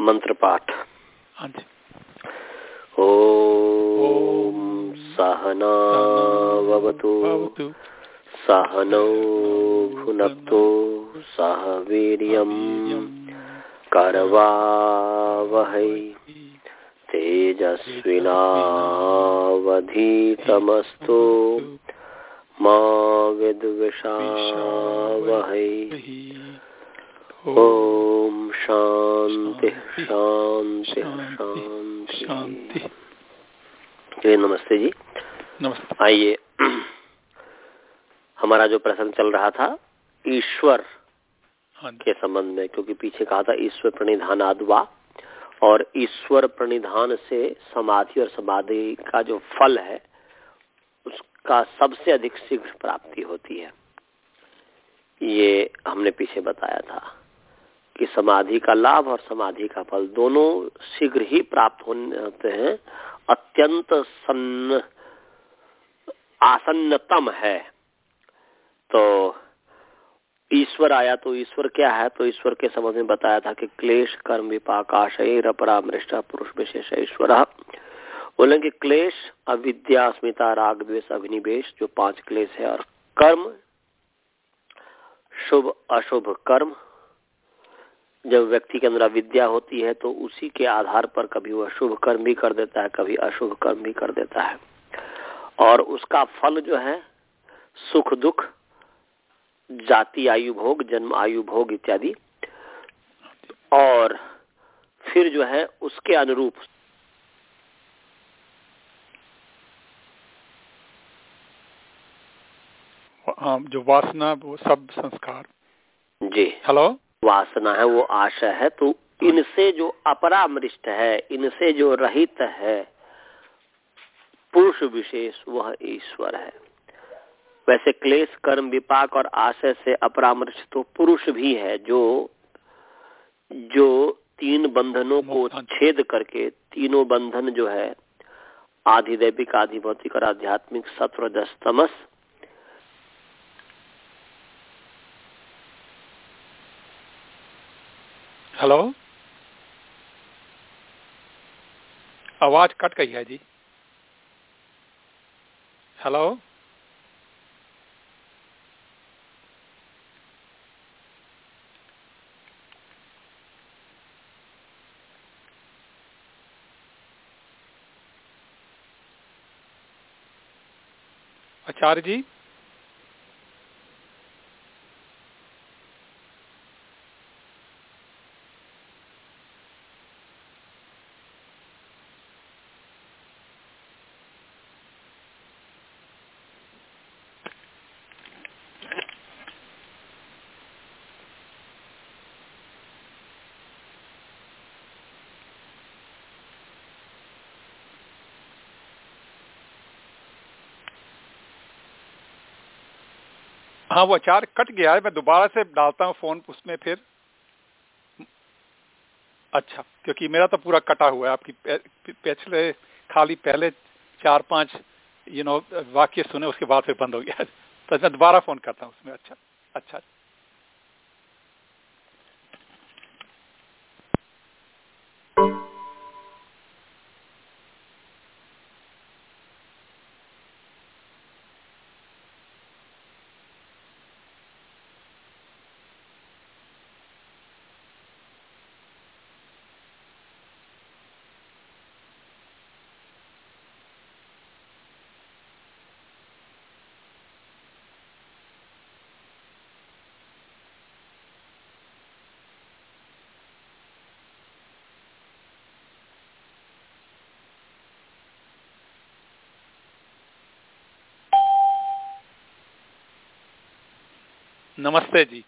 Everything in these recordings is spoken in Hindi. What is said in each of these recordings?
मंत्र पाठ हाँ ॐ सहनावतु सहनौ भुनक्तु। सह वीर्यम् करवावहै। तेजस्विनावधीतमस्तु। मा विद्विषावहै। ओम शांति शांति शांति शांति जी नमस्ते जी। नमस्ते। आइए। हमारा जो प्रश्न चल रहा था ईश्वर हाँ के संबंध में क्योंकि पीछे कहा था ईश्वर प्रणिधान आदवा और ईश्वर प्रणिधान से समाधि और समाधि का जो फल है उसका सबसे अधिक शीघ्र प्राप्ति होती है। ये हमने पीछे बताया था। कि समाधि का लाभ और समाधि का फल दोनों शीघ्र ही प्राप्त होते हैं। अत्यंत सन्न, आसन्नतम है। तो ईश्वर आया तो ईश्वर क्या है? तो ईश्वर के समझ में बताया था कि क्लेश, कर्म विपाकाशय रपरामृष्टा पुरुष, विशेष ईश्वर। बोले कि क्लेश, अविद्या, अस्मिता, राग, द्वेष अभिनिवेश जो पाँच क्लेश है, और कर्म, शुभ, अशुभ कर्म जब व्यक्ति के अंदर विद्या होती है तो उसी के आधार पर कभी वह शुभ कर्म भी कर देता है कभी अशुभ कर्म भी कर देता है। और उसका फल जो है सुख दुख जाति आयु भोग जन्म आयु भोग इत्यादि। और फिर जो है उसके अनुरूप हाँ, जो वासना वो सब संस्कार। जी। हेलो वासना है वो आशय है तो इनसे जो अपरामृष्ट है इनसे जो रहित है पुरुष विशेष वह ईश्वर है। वैसे क्लेश कर्म विपाक और आशय से अपरामृष्ट तो पुरुष भी है जो जो तीन बंधनों को छेद करके तीनों बंधन जो है आधिदैविक आधिभौतिक और आध्यात्मिक सत्व दस्तमस हेलो? आवाज़ कट गई है जी। हेलो? आचार्य जी? हाँ वो अचार कट गया है, मैं दोबारा से डालता हूँ फ़ोन उसमें फिर। अच्छा क्योंकि मेरा तो पूरा कटा हुआ है, आपकी पिछले, खाली पहले चार पाँच यू नो वाक्य सुने, उसके बाद फिर बंद हो गया। तो मैं दोबारा फ़ोन करता हूँ उसमें अच्छा अच्छा। नमस्ते जी।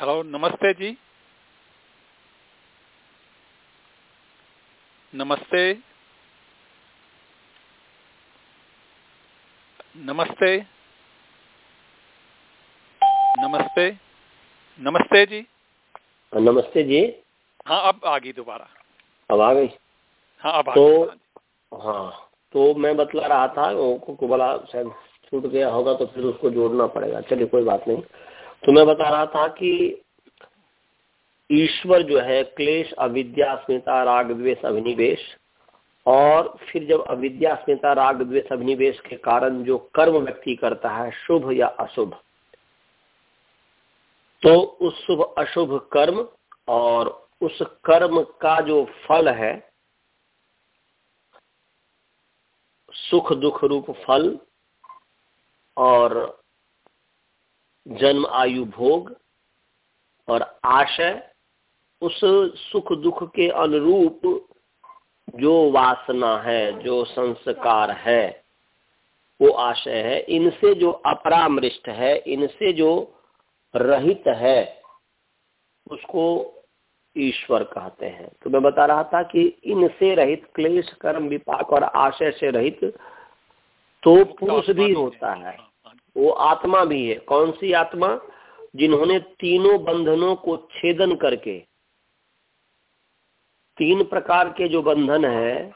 हेलो नमस्ते जी। नमस्ते। नमस्ते। नमस्ते। नमस्ते जी। नमस्ते जी। हाँ अब आ गई दोबारा। अब आ गई? हाँ अब तो हाँ तो मैं बतला रहा था को बोला शायद छूट गया होगा तो फिर उसको जोड़ना पड़ेगा। चलिए, कोई बात नहीं। तो मैं बता रहा था कि ईश्वर जो है, क्लेश, अविद्या स्मिता राग, द्वेष, अभिनिवेश, और फिर जब अविद्या स्मिता राग, द्वेष, अभिनिवेश के कारण जो कर्म व्यक्ति करता है, शुभ या अशुभ तो उस शुभ, अशुभ कर्म और उस कर्म का जो फल है, सुख, दुख, रूप, फल और जन्म, आयु, भोग और आशय, उस सुख, दुख के अनुरूप जो वासना है, जो संस्कार है, वो आशय है। इनसे जो अपरामृष्ट है, इनसे जो रहित है, उसको ईश्वर कहते हैं। तो मैं बता रहा था कि इनसे रहित, क्लेश, कर्म, विपाक और आशय से रहित तो पुरुष भी होता है। वो आत्मा भी है। कौन सी आत्मा? जिन्होंने तीनों बंधनों को छेदन करके तीन प्रकार के जो बंधन है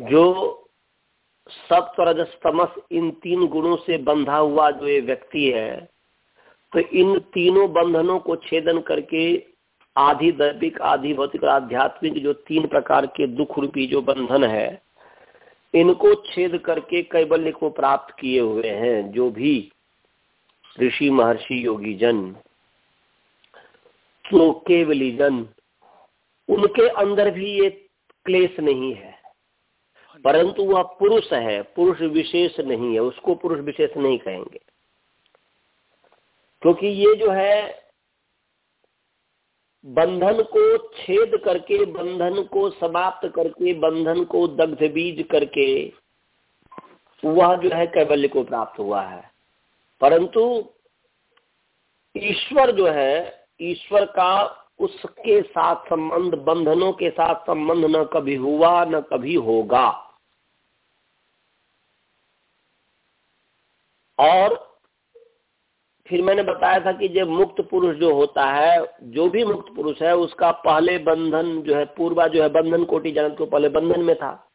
जो सप्तरजस्तमस इन तीन गुणों से बंधा हुआ जो ये व्यक्ति है तो इन तीनों बंधनों को छेदन करके आधि दैविक आधि भौतिक आध्यात्मिक जो तीन प्रकार के दुख रूपी जो बंधन है इनको छेद करके कैबल्य को प्राप्त किए हुए हैं, जो भी ऋषि महर्षि योगी जन तो केवली जन उनके अंदर भी ये क्लेश नहीं है। परंतु वह पुरुष है, पुरुष विशेष नहीं है, उसको पुरुष विशेष नहीं कहेंगे। क्योंकि ये जो है बंधन को छेद करके, बंधन को समाप्त करके, बंधन को दग्ध बीज करके, वह जो है कैबल्य को प्राप्त हुआ है। परंतु ईश्वर जो है, ईश्वर का उसके साथ संबंध, बंधनों के साथ संबंध न कभी हुआ, न कभी होगा। और फिर मैंने बताया था कि जब मुक्त पुरुष जो होता है, जो भी मुक्त पुरुष है, उसका पहले बंधन जो है, पूर्वा जो है, बंधन कोटि जन तो पहले बंधन में था।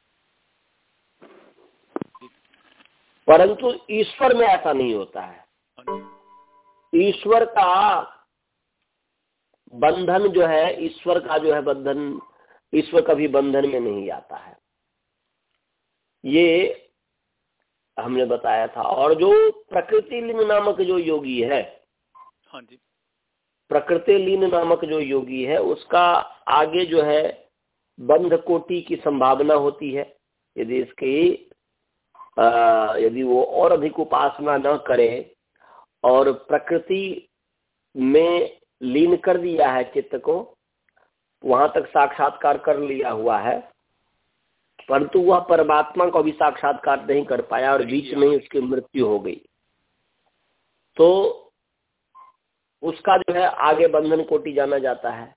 परंतु ईश्वर में ऐसा नहीं होता है। ईश्वर का बंधन जो है, ईश्वर का जो है बंधन, ईश्वर कभी बंधन में नहीं आता है। ये हमने बताया था। और जो प्रकृति लीन नामक जो योगी है हाँ जी। प्रकृति लीन नामक जो योगी है उसका आगे जो है बंध कोटि की संभावना होती है। यदि इसकी यदि वो और अधिक उपासना न करे और प्रकृति में लीन कर दिया है चित्त को वहाँ तक साक्षात्कार कर लिया हुआ है परंतु वह परमात्मा को भी साक्षात्कार नहीं कर पाया और बीच में ही उसकी मृत्यु हो गई। तो उसका जो है आगे बंधन कोटि जाना जाता है।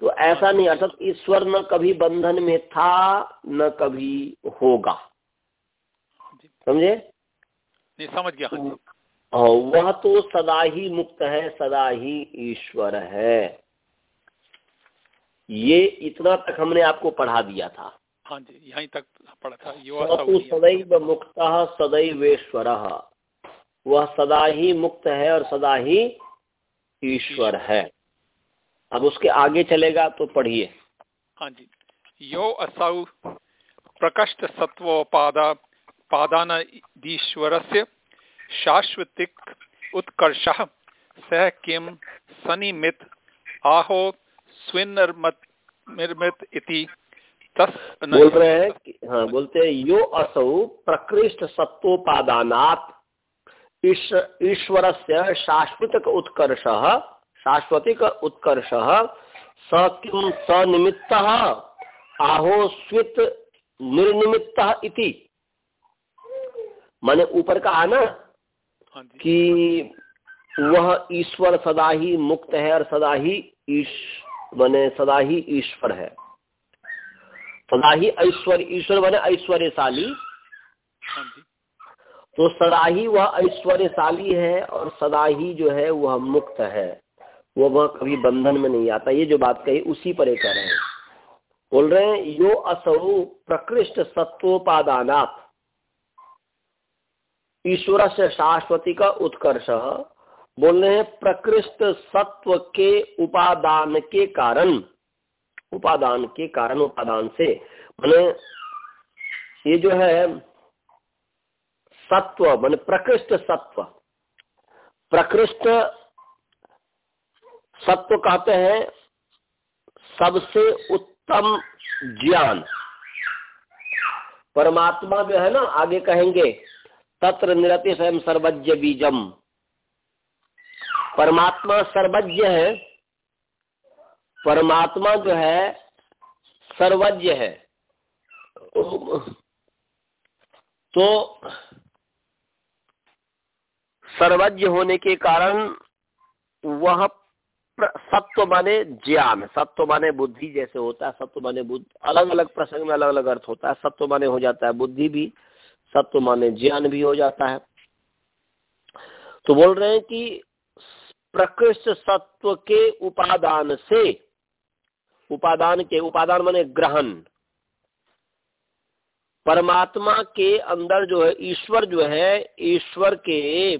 तो ऐसा नहीं अर्थात ईश्वर न कभी बंधन में था न कभी होगा। समझे? समझ गया। हाँ और वह तो सदा ही मुक्त है सदा ही ईश्वर है। ये इतना तक हमने आपको पढ़ा दिया था। हाँ जी यहीं तक पढ़ा था तो सदैव मुक्त सदैवेश्वर। वह सदा ही मुक्त है और सदा ही ईश्वर है। अब उसके आगे चलेगा तो पढ़िए। हाँ जी। यो असौ प्रकष्ट सत्वोपादा पादान ईश्वर से शाश्वतिक उत्कर्ष। स किम सनिमित आहो स्विनिर्मित निर्मित इति। तस बोल रहे हैं कि हाँ बोलते हैं यो असौ प्रकृष्ट सत्वोपादानात ईश्वर से शाश्वतिक उत्कर्ष शाश्वतिक उत्कर्ष स किम सनिमित्त आहो स्वित निर्निमित्त इति। माने ऊपर का आना हाँ कि वह ईश्वर सदा ही मुक्त है और सदा ही ईश बने सदा ही ईश्वर है। सदा ही ऐश्वर्य ईश्वर बने ऐश्वर्यशाली। हाँ तो सदा ही वह ऐश्वर्यशाली है और सदा ही जो है वह मुक्त है। वो वह कभी बंधन में नहीं आता। ये जो बात कही उसी पर कह रहे हैं। बोल रहे हैं यो असौ प्रकृष्ट सत्वोपादानात्। ईश्वर से शाश्वती का उत्कर्ष। बोल रहे हैं प्रकृष्ट सत्व के उपादान के कारण। उपादान के कारण उपादान से। मैंने ये जो है, सत्व, मान प्रकृष्ट सत्व। प्रकृष्ट सत्व कहते हैं सबसे उत्तम ज्ञान। परमात्मा जो है ना, आगे कहेंगे, तत्र निरति स्वयं सर्वज्ञ बीजम। परमात्मा सर्वज्ञ है परमात्मा जो है, सर्वज्ञ है। तो सर्वज्ञ होने के कारण वह सत्व माने ज्ञान। सत्व माने बुद्धि जैसे होता है, सत्व माने बुद्धि। अलग अलग प्रसंग में अलग अलग अर्थ होता है। सत्व माने हो जाता है बुद्धि भी, सत्व माने ज्ञान भी हो जाता है। तो बोल रहे हैं कि प्रकृष्ट सत्व के उपादान से उपादान के, उपादान माने ग्रहण। परमात्मा के अंदर जो है, ईश्वर जो है, ईश्वर के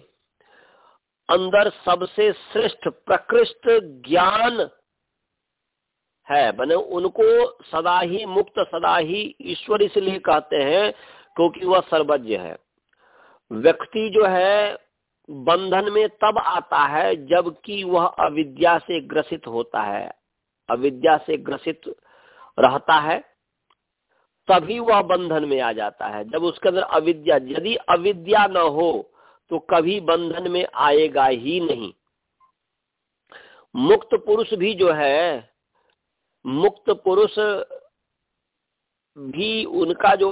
अंदर सबसे श्रेष्ठ, प्रकृष्ट ज्ञान है। मैंने उनको सदा ही मुक्त, सदा ही ईश्वर इसलिए कहते हैं क्योंकि वह सर्वज्ञ है। व्यक्ति जो है, बंधन में तब आता है जबकि वह अविद्या से ग्रसित होता है। अविद्या से ग्रसित रहता है, तभी वह बंधन में आ जाता है। जब उसके अंदर अविद्या, यदि अविद्या न हो तो कभी बंधन में आएगा ही नहीं। मुक्त पुरुष भी जो है, मुक्त पुरुष भी उनका जो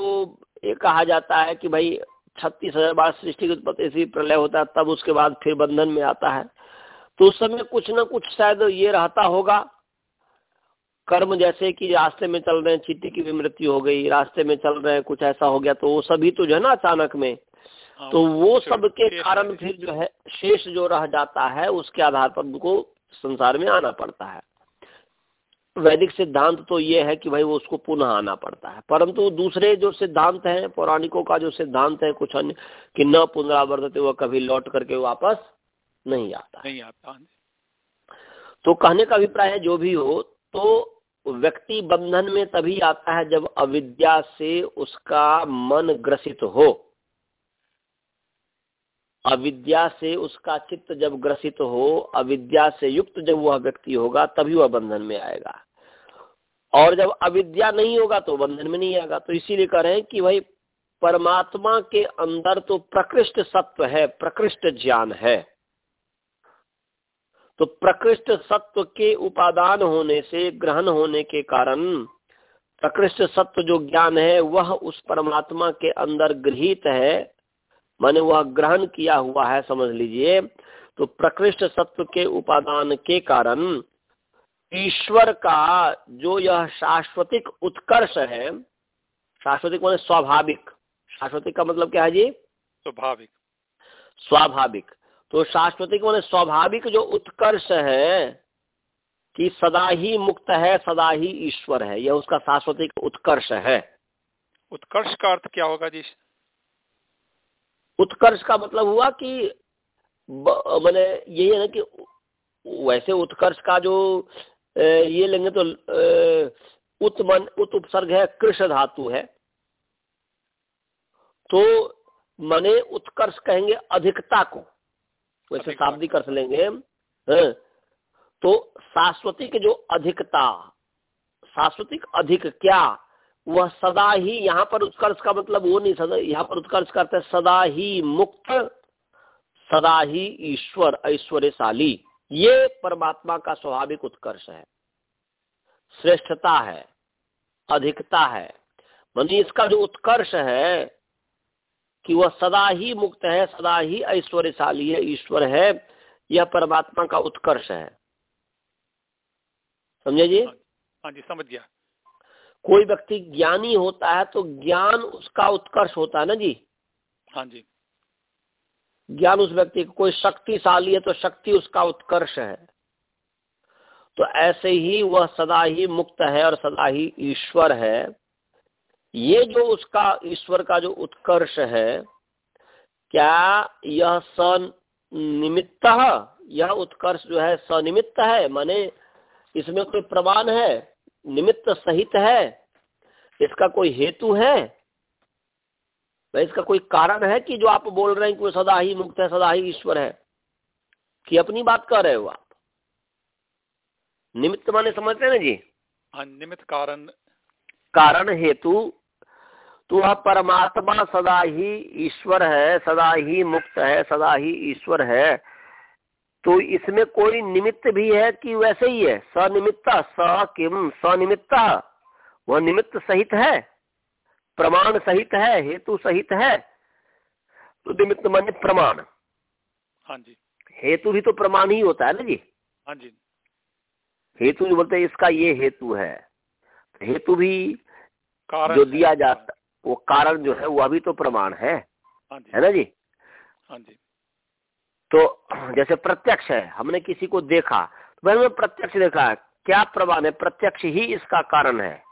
ये कहा जाता है कि भाई, छत्तीस हज़ार बार सृष्टि की उत्पत्ति से प्रलय होता है, तब उसके बाद फिर बंधन में आता है। तो उस समय कुछ ना कुछ शायद ये रहता होगा कर्म जैसे कि रास्ते में चल रहे हैं चीटी की भी मृत्यु हो गई रास्ते में चल रहे हैं कुछ ऐसा हो गया तो वो सभी तो जो है ना अचानक में हाँ, तो वो सब के कारण फिर जो है शेष जो रह जाता है उसके आधार पर उनको संसार में आना पड़ता है। वैदिक सिद्धांत तो ये है कि भाई वो उसको पुनः आना पड़ता है। परंतु दूसरे जो सिद्धांत हैं पौराणिकों का जो सिद्धांत है कुछ अन्य कि न पुनरावर्तते वह कभी लौट करके वापस नहीं आता नहीं आता। तो कहने का अभिप्राय है जो भी हो तो व्यक्ति बंधन में तभी आता है जब अविद्या से उसका मन ग्रसित हो। अविद्या से उसका चित्त जब ग्रसित हो, अविद्या से युक्त जब वह व्यक्ति होगा, तभी वह बंधन में आएगा। और जब अविद्या नहीं होगा तो बंधन में नहीं आएगा। तो इसीलिए कह रहे हैं कि भाई, परमात्मा के अंदर तो प्रकृष्ट सत्व है, प्रकृष्ट ज्ञान है। तो प्रकृष्ट सत्व के उपादान होने से ग्रहण होने के कारण प्रकृष्ट सत्व जो ज्ञान है वह उस परमात्मा के अंदर गृहित है। माने वह ग्रहण किया हुआ है समझ लीजिए। तो प्रकृष्ट सत्व के उपादान के कारण ईश्वर का जो यह शाश्वतिक उत्कर्ष है शाश्वतिक माने स्वाभाविक। शाश्वतिक का मतलब क्या है जी? स्वाभाविक। स्वाभाविक। तो शाश्वतिक माने स्वाभाविक जो उत्कर्ष है कि सदा ही मुक्त है सदा ही ईश्वर है यह उसका शाश्वतिक उत्कर्ष है। उत्कर्ष का अर्थ क्या होगा जी? उत्कर्ष का मतलब हुआ कि मैंने यही है ना कि वैसे उत्कर्ष का जो ये लेंगे तो उत मन उत उपसर्ग है कृष्ण धातु है। तो मने उत्कर्ष कहेंगे अधिकता को। वैसे शाब्दिक अर्थ लेंगे है? तो शाश्वतिक जो अधिकता शाश्वतिक अधिक क्या वह सदा ही यहाँ पर उत्कर्ष का मतलब वो नहीं सदा यहाँ पर उत्कर्ष करते सदा ही मुक्त सदा ही ईश्वर ऐश्वर्यशाली। ये परमात्मा का स्वाभाविक उत्कर्ष है। श्रेष्ठता है अधिकता है। मान इसका जो उत्कर्ष है कि वह सदा ही मुक्त है सदा ही ऐश्वर्यशाली है ईश्वर है यह परमात्मा का उत्कर्ष है। समझे जी? हाँ जी समझ गया। कोई व्यक्ति ज्ञानी होता है तो ज्ञान उसका उत्कर्ष होता है ना जी? हाँ जी। ज्ञान उस व्यक्ति को कोई शक्तिशाली है तो शक्ति उसका उत्कर्ष है। तो ऐसे ही वह सदा ही मुक्त है और सदा ही ईश्वर है। ये जो उसका ईश्वर का जो उत्कर्ष है क्या यह सन निमित्त यह उत्कर्ष जो है सनिमित्त है? माने इसमें कोई प्रमाण है? निमित्त सहित है? इसका कोई हेतु है? इसका कोई कारण है कि जो आप बोल रहे हैं कि वो सदा ही मुक्त है सदा ही ईश्वर है? कि अपनी बात कर रहे हो आप? निमित्त माने समझते हैं ना जी? हाँ निमित्त कारण। कारण हेतु तो वह परमात्मा सदा ही ईश्वर है सदा ही मुक्त है सदा ही ईश्वर है। तो इसमें कोई निमित्त भी है कि वैसे ही है? सनिमित्ता स किम सनिमित्ता वह निमित्त सहित है? प्रमाण सहित है हेतु सहित है? तो निमित्त माने प्रमाण। हाँ जी। हेतु भी तो प्रमाण ही होता है ना जी? हाँ जी। हेतु जो बोलते हैं इसका ये हेतु है। हेतु भी जो दिया जाता वो कारण जो है वह भी तो प्रमाण है। हाँ है ना जी? हाँ जी। तो जैसे प्रत्यक्ष है हमने किसी को देखा तो भाई प्रत्यक्ष देखा है। क्या प्रमाण है? प्रत्यक्ष ही इसका कारण है।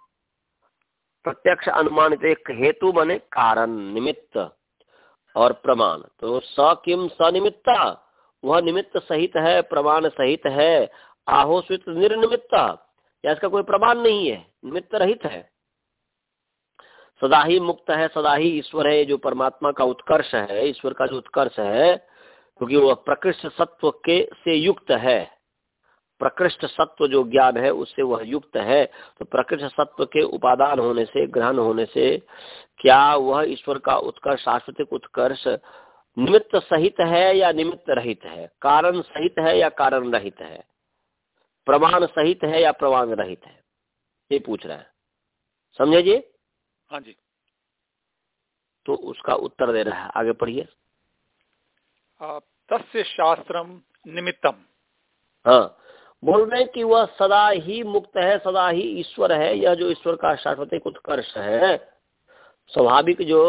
प्रत्यक्ष अनुमानित एक हेतु बने कारण निमित्त और प्रमाण। तो स किम सनिमित्ता वह निमित्त सहित है प्रमाण सहित है। आहोस्वित निर्निमित्ता। या इसका कोई प्रमाण नहीं है निमित्त रहित है। सदा ही मुक्त है, सदा ही ईश्वर है जो परमात्मा का उत्कर्ष है, ईश्वर का जो उत्कर्ष है, क्योंकि वह प्रकृष्ट सत्व के से युक्त है। प्रकृष्ट सत्व जो ज्ञान है, उससे वह युक्त है। तो प्रकृष्ट सत्व के उपादान होने से, ग्रहण होने से, क्या वह ईश्वर का उत्कर्ष, शाश्वतिक उत्कर्ष निमित्त सहित है या निमित्त रहित है? कारण सहित है या कारण रहित है? प्रमाण सहित है या प्रमाण रहित है? ये पूछ रहा है। समझे जी? हाँ जी। तो उसका उत्तर दे रहा है। आगे पढ़िए। तस्य शास्त्रम निमित्तम। हाँ बोल रहे कि वह सदा ही मुक्त है सदा ही ईश्वर है। यह जो ईश्वर का शाश्वतिक उत्कर्ष है स्वाभाविक जो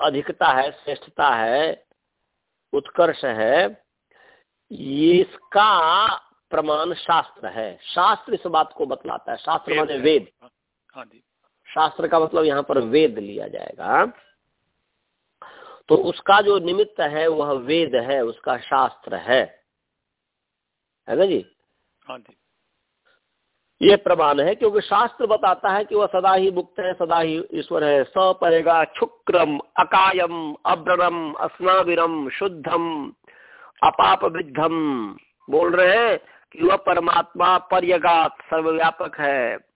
अधिकता है श्रेष्ठता है उत्कर्ष है इसका प्रमाण शास्त्र है। शास्त्र इस बात को बतलाता है। शास्त्र माने वेद। हाँ जी। शास्त्र का मतलब यहाँ पर वेद लिया जाएगा। तो उसका जो निमित्त है वह वेद है उसका शास्त्र है। है ना जी? हाँ जी। ये प्रमाण है क्योंकि शास्त्र बताता है कि वह सदा ही मुक्त है सदा ही ईश्वर है। स परेगा क्षुक्रम अकायम अब्रम अस्नाविरम शुद्धम अपाप विद्धम बोल रहे हैं कि वह परमात्मा पर्यगात सर्वव्यापक है।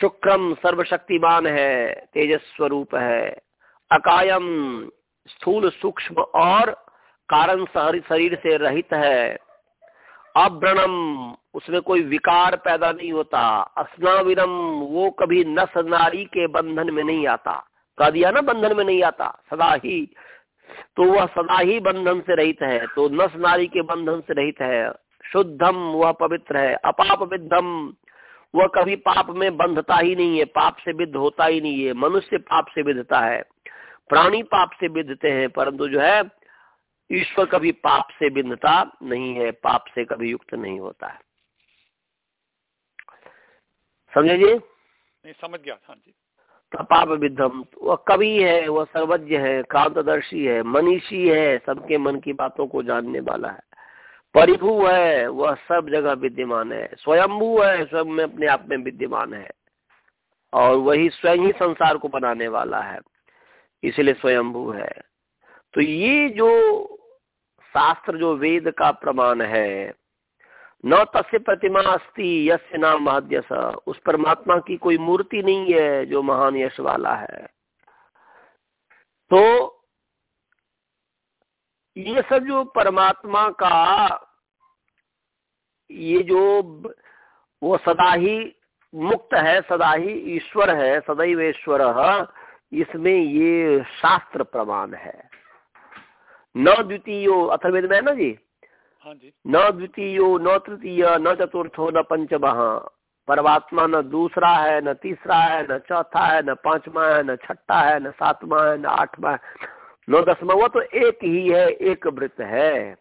शुक्रम सर्वशक्तिमान है तेजस स्वरूप है। अकायम स्थूल सूक्ष्म और कारण शरीर से रहित है। अव्रणम उसमें कोई विकार पैदा नहीं होता। अस्नाविरम वो कभी नस नारी के बंधन में नहीं आता। कह दिया ना, बंधन में नहीं आता, सदा ही। तो वह सदा ही बंधन से रहित है तो नस नारी के बंधन से रहित है। शुद्धम वह पवित्र है। अपाप विद्धम वह कभी पाप में बंधता ही नहीं है पाप से विद्ध होता ही नहीं है मनुष्य पाप से विधता है प्राणी पाप से विधते हैं परंतु जो है ईश्वर कभी पाप से बिंदता नहीं है पाप से कभी युक्त नहीं होता है। समझे जी? नहीं समझ गया हाँ जी। पाप विधम वह कवि है वह सर्वज्ञ है कांतदर्शी है मनीषी है सबके मन की बातों को जानने वाला है। परिभू है, वह सब जगह विद्यमान है। स्वयंभू है, सब में अपने आप में विद्यमान है। और वही स्वयं ही संसार को बनाने वाला है। इसलिए स्वयंभू है। तो ये जो शास्त्र, जो वेद का प्रमाण है, न तस्य प्रतिमा अस्ति, यस्य नाम महद्यस। उस परमात्मा की कोई मूर्ति नहीं है, जो महान यश वाला है। तो ये सब जो परमात्मा का ये जो वो सदा ही मुक्त है सदा ही ईश्वर है सदैव ईश्वर इसमें ये शास्त्र प्रमाण है। न द्वितीय अथर्वेद में है ना जी? हाँ न द्वितीय न तृतीय न चतुर्थो न पंचम। परमात्मा न दूसरा है न तीसरा है न चौथा है न पांचवा है न छठा है न सातवा है न आठवा है। न दसवा वो तो एक ही है एक वृत्त है।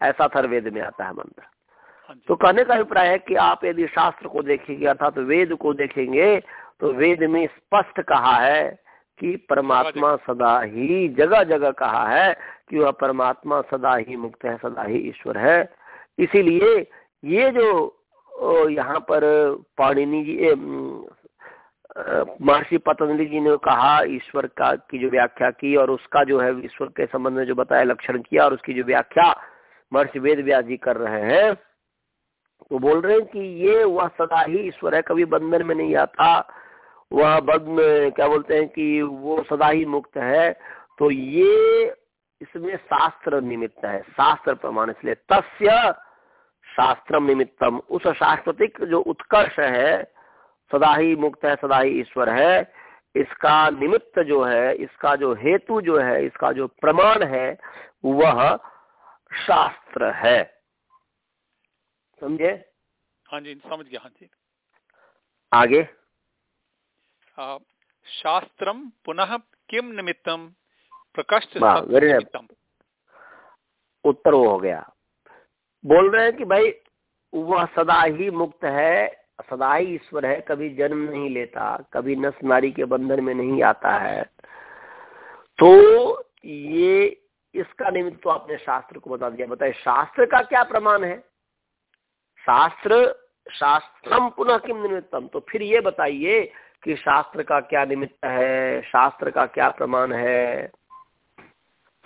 ऐसा थर्वेद में आता है मंत्र। हाँ तो कहने का अभिप्राय है कि आप यदि शास्त्र को देखेंगे अर्थात तो वेद को देखेंगे तो वेद में स्पष्ट कहा है कि परमात्मा सदा ही जगह जगह कहा है कि वह परमात्मा सदा ही मुक्त है सदा ही ईश्वर है। इसीलिए ये जो यहाँ पर पाणिनि जी महर्षि पतंजलि जी ने कहा ईश्वर का की जो व्याख्या की और उसका जो है ईश्वर के संबंध में जो बताया लक्षण किया और उसकी जो व्याख्या महर्षि वेद व्यास जी कर रहे हैं तो बोल रहे हैं कि ये वह सदा ही ईश्वर है, कभी बंधन में नहीं आता। वह बंध क्या बोलते हैं कि वो सदा ही मुक्त है। तो ये इसमें शास्त्र निमित्त है, शास्त्र प्रमाण इसलिए। तस्य शास्त्र निमित्तम। उस शाश्वतिक जो उत्कर्ष है, सदा ही मुक्त है, सदा ही ईश्वर है, इसका निमित्त जो है, इसका जो हेतु जो है, इसका जो प्रमाण है, वह शास्त्र है। समझे? हाँ जी समझ गया हाँ जी। आगे। शास्त्र पुनः किम निमित्तम। प्रकाश उत्तर वो हो गया। बोल रहे हैं कि भाई वह सदा ही मुक्त है सदा ही ईश्वर है कभी जन्म नहीं लेता कभी नस नारी के बंधन में नहीं आता है। तो ये इसका निमित्त तो आपने शास्त्र को बता दिया। बताए शास्त्र का क्या प्रमाण है? शास्त्र शास्त्रम पुनः किम निमित्तम? तो फिर ये बताइए कि शास्त्र का क्या निमित्त है शास्त्र का क्या प्रमाण है?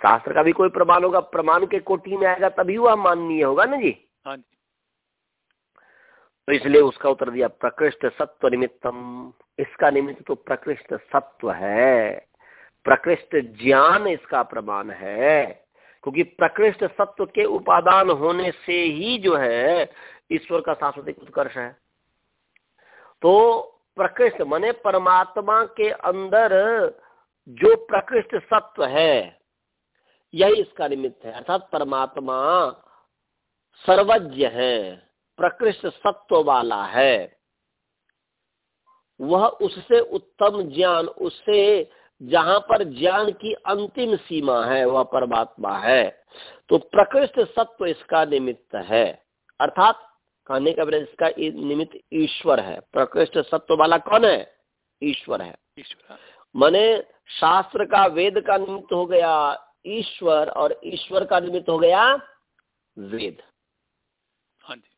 शास्त्र का भी कोई प्रमाण होगा प्रमाण के कोटि में आएगा तभी वह माननीय होगा ना जी? हाँ जी। तो इसलिए उसका उत्तर दिया प्रकृष्ट सत्व निमित्तम। इसका निमित्त तो प्रकृष्ट सत्व है। प्रकृष्ट ज्ञान इसका प्रमाण है। क्योंकि प्रकृष्ट सत्व के उपादान होने से ही जो है, ईश्वर का शाश्वतिक उत्कर्ष है। तो प्रकृष्ट मने परमात्मा के अंदर जो प्रकृष्ट सत्व है, यही इसका निमित्त है। अर्थात परमात्मा सर्वज्ञ है, प्रकृष्ट सत्व वाला है। वह उससे उत्तम ज्ञान, उससे जहाँ पर ज्ञान की अंतिम सीमा है वह परमात्मा है। तो प्रकृष्ट सत्व इसका निमित्त है। अर्थात कहने का इसका निमित्त ईश्वर है। प्रकृष्ट सत्व वाला कौन है? ईश्वर है। ईश्वर। मने शास्त्र का वेद का निमित्त हो गया ईश्वर और ईश्वर का निमित्त हो गया वेद। हाँ जी।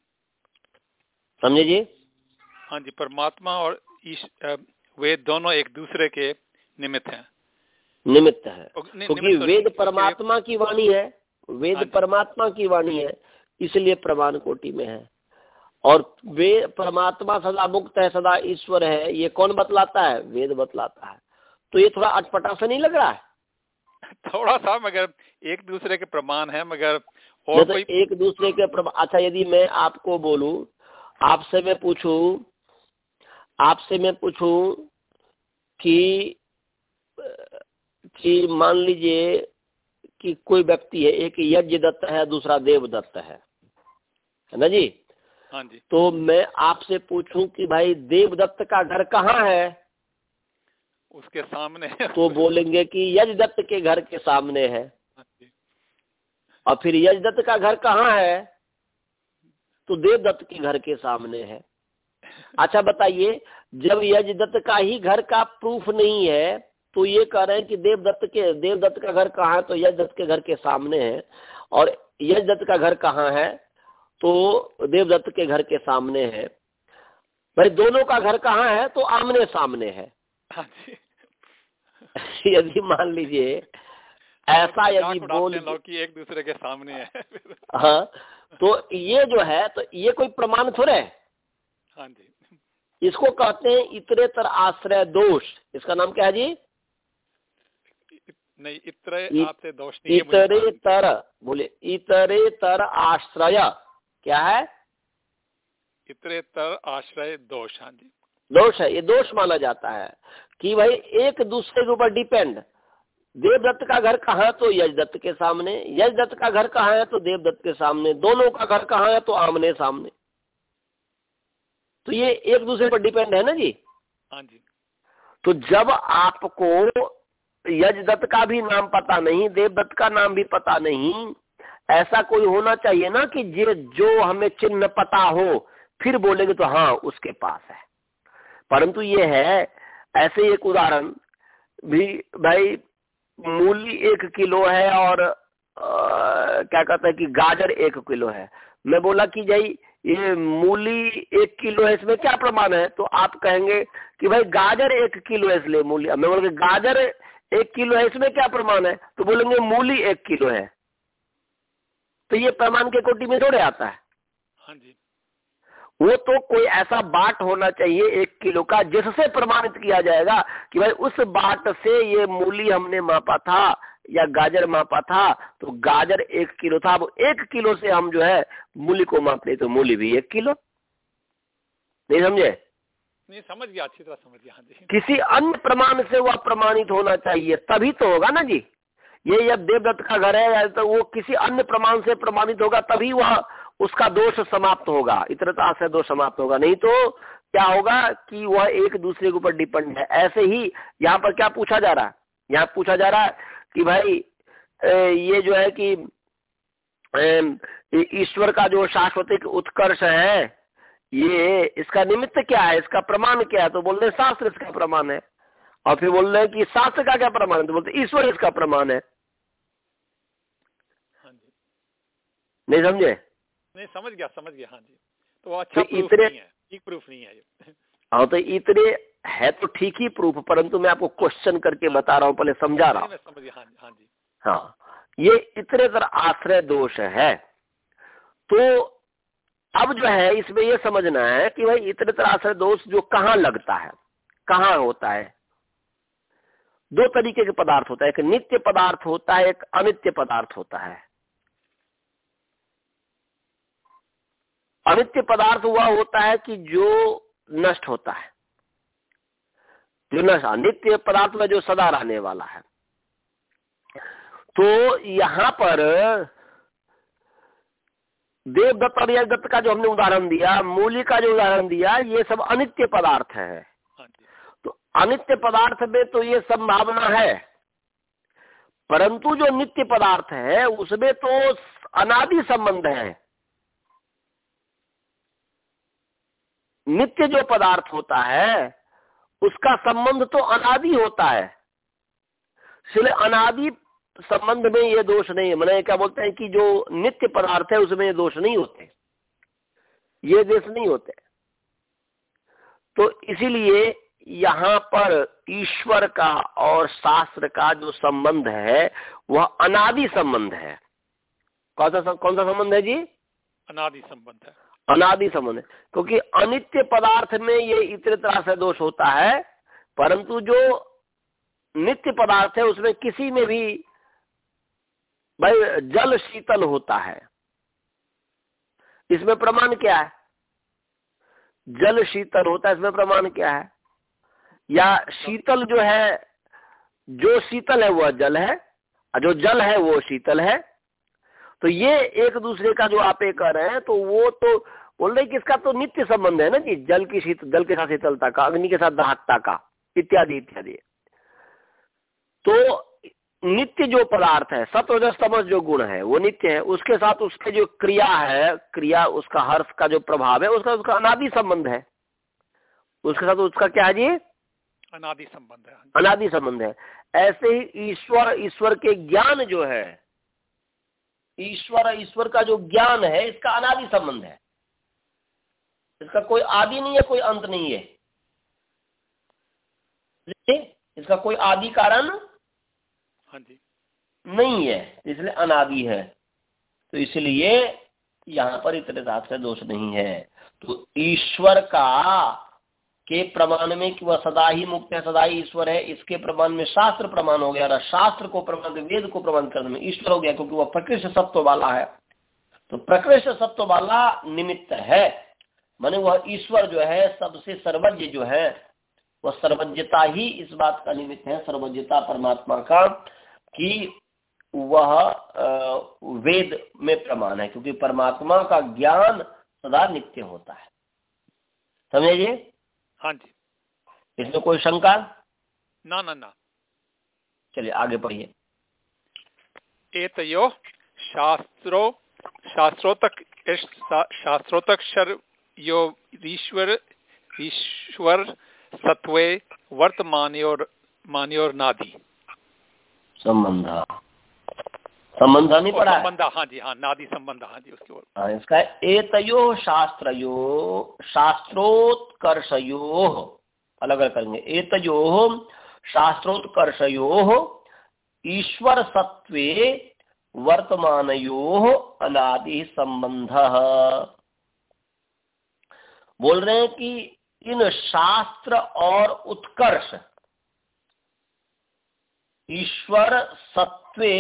समझे जी? हाँ जी परमात्मा और वेद दोनों एक दूसरे के निमित्त है। निमित्त है। क्योंकि वेद परमात्मा की वाणी है वेद हाँ परमात्मा की वाणी है इसलिए प्रमाण कोटि में है। और वे परमात्मा सदा मुक्त है सदा ईश्वर है ये कौन बतलाता है? वेद बतलाता है। तो ये थोड़ा अटपटा सा नहीं लग रहा है? थोड़ा सा मगर एक दूसरे के प्रमाण है मगर और तो कोई... एक दूसरे के प्रमाण अच्छा यदि मैं आपको बोलू आपसे मैं पूछू आपसे मैं पूछू कि कि मान लीजिए कि कोई व्यक्ति है एक यज्ञ दत्त है दूसरा देव दत्त है। है ना जी? हाँ जी। तो मैं आपसे पूछूँ कि भाई देवदत्त का घर कहाँ है? उसके सामने तो बोलेंगे कि यज दत्त के घर के सामने है। हाँ और फिर यज दत्त का घर कहाँ है? तो देवदत्त के घर के सामने है। अच्छा बताइए जब यजदत्त का ही घर का प्रूफ नहीं है तो ये कह रहे हैं कि देवदत्त के देवदत्त का घर कहाँ है? तो यजदत्त के घर के सामने है। और यजदत्त का घर कहाँ है? तो देवदत्त के घर के सामने है। भाई दोनों का घर कहाँ है? तो आमने सामने है। हाँ यदि मान लीजिए ऐसा यदि बोल एक दूसरे के सामने है। हाँ तो ये जो है तो ये कोई प्रमाण थोड़े है? हाँ जी। इसको कहते हैं इतरेतर आश्रय दोष। इसका नाम क्या है जी? नहीं इतरे आपसे दोष नहीं इतरेतर बोले इतरेतर आश्रय क्या है? इतरेतर आश्रय दोष हाँ जी। दोष है ये दोष माना जाता है कि भाई एक दूसरे के ऊपर डिपेंड देवदत्त का घर कहाँ तो यजदत्त के सामने यजदत्त का घर कहाँ है तो देवदत्त के सामने दोनों का घर कहाँ है तो आमने सामने। तो ये एक दूसरे पर डिपेंड है ना जी? हाँ जी। तो जब आपको यजदत्त का भी नाम पता नहीं देवदत्त का नाम भी पता नहीं। ऐसा कोई होना चाहिए ना कि जे जो हमें चिन्ह पता हो फिर बोलेंगे तो हाँ उसके पास है। परंतु ये है ऐसे एक उदाहरण भी भाई मूली एक किलो है और आ, क्या कहते हैं कि गाजर एक किलो है। मैं बोला कि भाई ये मूली एक किलो है इसमें क्या प्रमाण है? तो आप कहेंगे कि भाई गाजर एक किलो है इसलिए मूली। मैं बोल गाजर एक किलो है इसमें क्या प्रमाण है? तो बोलेंगे मूली एक किलो है। तो ये प्रमाण के कोटि में थोड़े आता है। हाँ जी। वो तो कोई ऐसा बाट होना चाहिए एक किलो का जिससे प्रमाणित किया जाएगा कि भाई उस बाट से ये मूली हमने मापा था या गाजर मापा था तो गाजर एक किलो था। अब एक किलो से हम जो है मूली को मापते तो मूली भी एक किलो। नहीं समझे? नहीं, समझ गया, अच्छी तरह समझ गया हाँ जी। किसी अन्य प्रमाण से वह प्रमाणित होना चाहिए, तभी तो होगा ना जी। ये जब देवदत्त का घर है तो वो किसी अन्य प्रमाण से प्रमाणित होगा, तभी वह उसका दोष समाप्त होगा। इतरता से दोष समाप्त होगा। नहीं तो क्या होगा कि वह एक दूसरे के ऊपर डिपेंड है। ऐसे ही यहाँ पर क्या पूछा जा रहा है? यहाँ पूछा जा रहा है कि भाई ये जो है कि ईश्वर का जो शाश्वतिक उत्कर्ष है ये इसका निमित्त क्या है? इसका प्रमाण क्या है? तो बोल रहे शास्त्र इसका प्रमाण है। और फिर बोल रहे हैं कि शास्त्र का क्या प्रमाण है? तो बोलते ईश्वर इसका प्रमाण है। हाँ नहीं समझे? नहीं समझ गया समझ गया हाँ जी। तो अच्छा तो इतने ठीक प्रूफ नहीं है ये। हाँ तो इतने है तो ठीक ही प्रूफ परंतु मैं आपको क्वेश्चन करके बता रहा हूँ पहले समझा रहा हूँ। हाँ, हाँ हाँ ये इतने तरह आश्रय दोष है। तो अब जो है, इसमें यह समझना है कि भाई इतने तरह आश्रय दोष जो कहाँ लगता है, कहाँ होता है? दो तरीके के पदार्थ होता है, एक नित्य पदार्थ होता है, एक अनित्य पदार्थ होता है। अनित्य पदार्थ वह होता है कि जो नष्ट होता है। जो नष्ट नित्य पदार्थ में जो सदा रहने वाला है। तो यहाँ पर देवदत्त और यज्ञ का जो हमने उदाहरण दिया, मूली का जो उदाहरण दिया, ये सब अनित्य पदार्थ हाँ। तो अनित्य पदार्थ में तो ये संभावना है। परंतु जो नित्य पदार्थ है, उसमें तो अनादि संबंध है। नित्य जो पदार्थ होता है, उसका संबंध तो अनादि होता है। इसलिए अनादि संबंध में ये दोष नहीं है। मैंने क्या बोलते हैं कि जो नित्य पदार्थ है उसमें ये दोष नहीं होते। ये दोष नहीं होते। तो इसीलिए यहाँ पर ईश्वर का और शास्त्र का जो संबंध है वह अनादि संबंध है। कौन सा कौन सा संबंध है जी? अनादि संबंध है। अनादि संबंध है। क्योंकि अनित्य पदार्थ में ये इतने तरह से दोष होता है परंतु जो नित्य पदार्थ है उसमें किसी में भी भाई, जल शीतल होता है। इसमें प्रमाण क्या है? जल शीतल होता है, इसमें प्रमाण क्या है? या शीतल जो है, जो शीतल है वह जल है, और जो जल है वो शीतल है। तो ये एक दूसरे का जो आप कह रहे हैं तो वो तो बोल रहे कि इसका तो नित्य संबंध है ना जी, जल की शीत, जल के साथ शीतलता का, अग्नि के साथ दाहकता का, इत्यादि इत्यादि। तो नित्य जो पदार्थ है सत्वजस्तमस जो गुण है वो नित्य है उसके साथ उसके जो क्रिया है क्रिया उसका हर्ष का जो प्रभाव है उसका उसका अनादि संबंध है। उसके साथ उसका क्या है जी? अनादि संबंध है अनादि संबंध है। ऐसे ही ईश्वर ईश्वर के ज्ञान जो है ईश्वर ईश्वर का जो ज्ञान है इसका अनादि संबंध है। इसका कोई आदि नहीं है कोई अंत नहीं है। इसका कोई आदि कारण हाँ नहीं है, इसलिए अनादि है। तो इसलिए यहाँ पर इतने साथ से दोष नहीं है। तो ईश्वर का के प्रमाण में कि वह सदा ही मुक्त है, सदा ही ईश्वर है, इसके प्रमाण में शास्त्र प्रमाण हो गया शास्त्र को प्रमाण, वेद को प्रमाण करने में ईश्वर हो गया क्योंकि वह प्रकृष्ट सत्व वाला है। तो प्रकृष्ट सत्व वाला निमित्त है। माने वह ईश्वर जो है, सबसे सर्वज्ञ जो है, वह सर्वज्ञता ही इस बात का निमित्त है, सर्वज्ञता परमात्मा का। कि वह वेद में प्रमाण है क्योंकि परमात्मा का ज्ञान सदा नित्य होता है। समझे जी हाँ जी। इसमें कोई शंका? ना ना ना। चलिए आगे पढ़िए। एतयो शास्त्रो शास्त्रोतक शास्त्रोतक्षर यो ईश्वर ईश्वर सत्वे वर्तमान मान्योर नादी संबंध। संबंध नहीं पड़ा संबंध हाँ जी हाँ नादी संबंध हाँ जी उसके हाँ इसका एतयो शास्त्रयो शास्त्रोत्कर्षयो। अलग अलग करेंगे। एतयो शास्त्रोत्कर्षयो ईश्वर सत्वे वर्तमानयो अनादि संबंध। बोल रहे हैं कि इन शास्त्र और उत्कर्ष ईश्वर सत्वे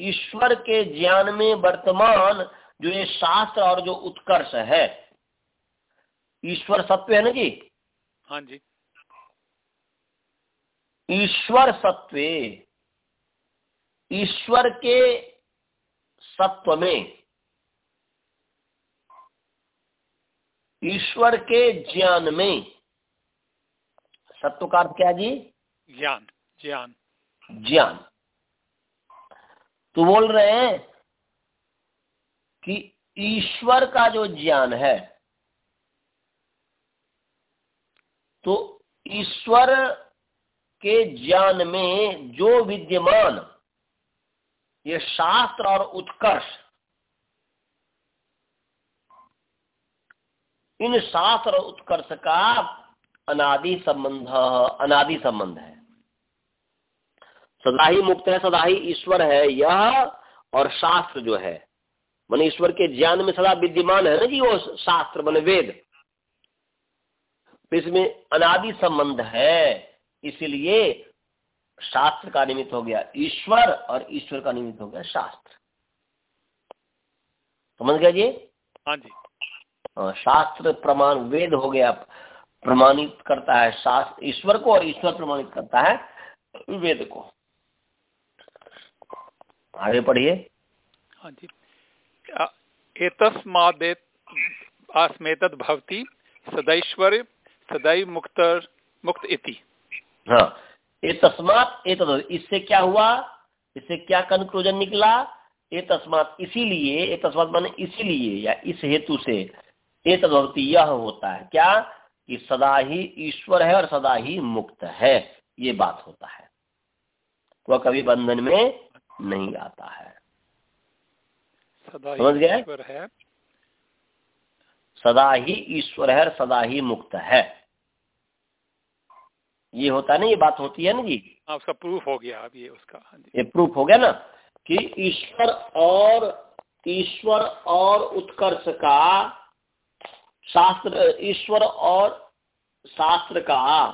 ईश्वर के ज्ञान में वर्तमान जो ये शास्त्र और जो उत्कर्ष है। ईश्वर सत्व है ना जी? हाँ जी। ईश्वर सत्वे ईश्वर के सत्व में ईश्वर के ज्ञान में। सत्व का अर्थ क्या जी? ज्ञान ज्ञान। ज्ञान। तो बोल रहे हैं कि ईश्वर का जो ज्ञान है तो ईश्वर के ज्ञान में जो विद्यमान, ये शास्त्र और उत्कर्ष, इन शास्त्र और उत्कर्ष का अनादि संबंध अनादि संबंध है। सदा ही मुक्त है सदा ही ईश्वर है यह और शास्त्र जो है। मन ईश्वर के ज्ञान में सदा विद्यमान है ना जी वो शास्त्र मन वेद। तो इसमें अनादि संबंध है इसलिए शास्त्र का निमित्त हो गया ईश्वर और ईश्वर का निमित्त हो गया शास्त्र। समझ गया जी? हाँ जी। शास्त्र प्रमाण वेद हो गया प्रमाणित करता है शास्त्र ईश्वर को और ईश्वर प्रमाणित करता है वेद को। आगे पढ़िए। हाँ जी। एतस्मादेत आस्मेतद भवती सदैश्वर्य सदैव मुक्त मुक्त इति। हाँ। ये तस्मात ए इससे क्या हुआ? इससे क्या कंक्लूजन निकला? ये तस्मात इसीलिए ये तस्मात माने इसीलिए या इस हेतु से ये तदवती यह होता है क्या? कि सदा ही ईश्वर है और सदा ही मुक्त है ये बात होता है। वह कभी बंधन में नहीं आता है। समझ गया? सदा ही ईश्वर है सदा ही मुक्त है। ये होता है ना ये बात होती है ना जी? हाँ उसका प्रूफ हो गया अब ये उसका हाँ ये प्रूफ हो गया ना कि ईश्वर और ईश्वर और उत्कर्ष का शास्त्र ईश्वर और शास्त्र का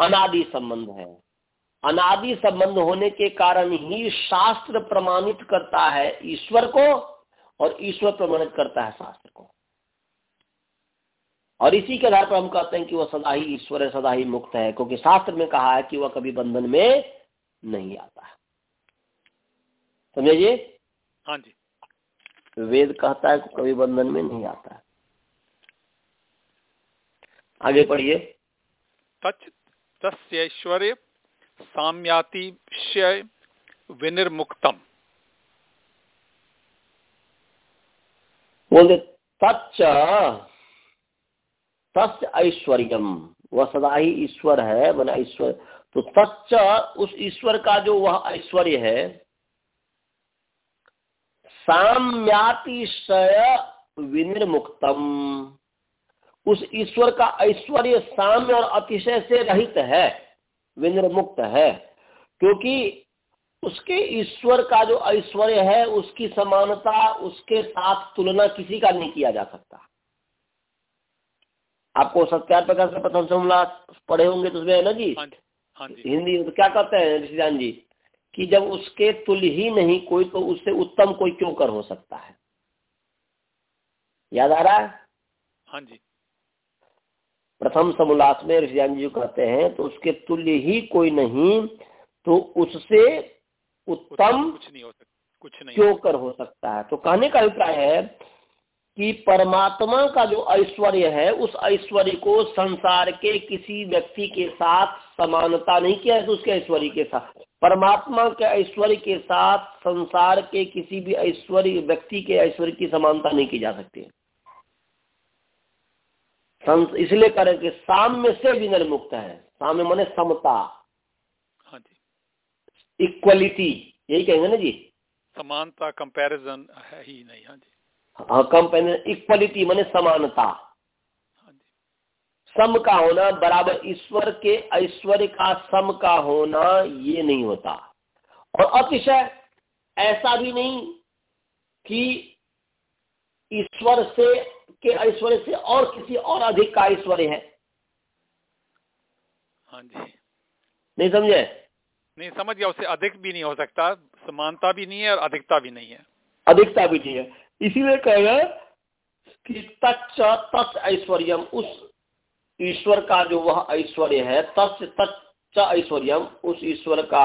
अनादि संबंध है। अनादि संबंध होने के कारण ही शास्त्र प्रमाणित करता है ईश्वर को और ईश्वर प्रमाणित करता है शास्त्र को। और इसी के आधार पर हम कहते हैं कि वह सदा ही ईश्वर है सदा ही मुक्त है क्योंकि शास्त्र में कहा है कि वह कभी बंधन में नहीं आता है। समझे जी हाँ जी। वेद कहता है कि कभी बंधन में नहीं आता है। आगे पढ़िए। तस्ैश्वर्य साम्यातिशय विनिर्मुक्तम। बोलते, तच्च तस् ऐश्वर्यम। वह सदा ही ईश्वर है मन ईश्वर। तो तच्च, उस ईश्वर का जो वह ऐश्वर्य है साम्यातिशय विनिर्मुक्तम। उस ईश्वर का ऐश्वर्य साम्य और अतिशय से रहित है। विन्द्र मुक्त है। क्योंकि उसके ईश्वर का जो ऐश्वर्य है उसकी समानता उसके साथ तुलना किसी का नहीं किया जा सकता। आपको सत्यार प्रकार से प्रथम समला पढ़े होंगे तो उसमें है ना जी, हाँ हाँ हिंदी तो क्या कहते हैं ऋषिदान जी? कि जब उसके तुल ही नहीं कोई तो उससे उत्तम कोई क्यों कर हो सकता है? याद आ रहा है? हाँ जी। प्रथम समोल्लास में ऋषियान जी कहते हैं तो उसके तुल्य ही कोई नहीं तो उससे उत्तम कुछ नहीं हो सकता कुछ नहीं क्यों कर हो सकता है? तो कहने का अभिप्राय है कि परमात्मा का जो ऐश्वर्य है उस ऐश्वर्य को संसार के किसी व्यक्ति के साथ समानता नहीं किया है तो उसके ऐश्वर्य के साथ। परमात्मा के ऐश्वर्य के साथ संसार के किसी भी ऐश्वर्य व्यक्ति के ऐश्वर्य की समानता नहीं की जा सकती इसलिए करें कि साम्य से विनर मुक्त है। साम्य माने समता। इक्वलिटी यही कहेंगे ना जी? समानता कंपैरिजन है ही नहीं हाँ जी। हाँ कंपेरिजन इक्वलिटी माने समानता। हाँ सम का होना बराबर ईश्वर के ऐश्वर्य का सम का होना ये नहीं होता। और अतिशय ऐसा भी नहीं कि ईश्वर से के ऐश्वर्य से और किसी और अधिक का ऐश्वर्य है। हाँ जी। नहीं समझे? नहीं समझ गया उससे अधिक भी नहीं हो सकता समानता भी नहीं है और अधिकता भी नहीं है। अधिकता भी नहीं है। इसीलिए कहेगा कि तच्च तत् ऐश्वर्यम उस ईश्वर का जो वह ऐश्वर्य है तत् तच्च ऐश्वर्यम उस ईश्वर का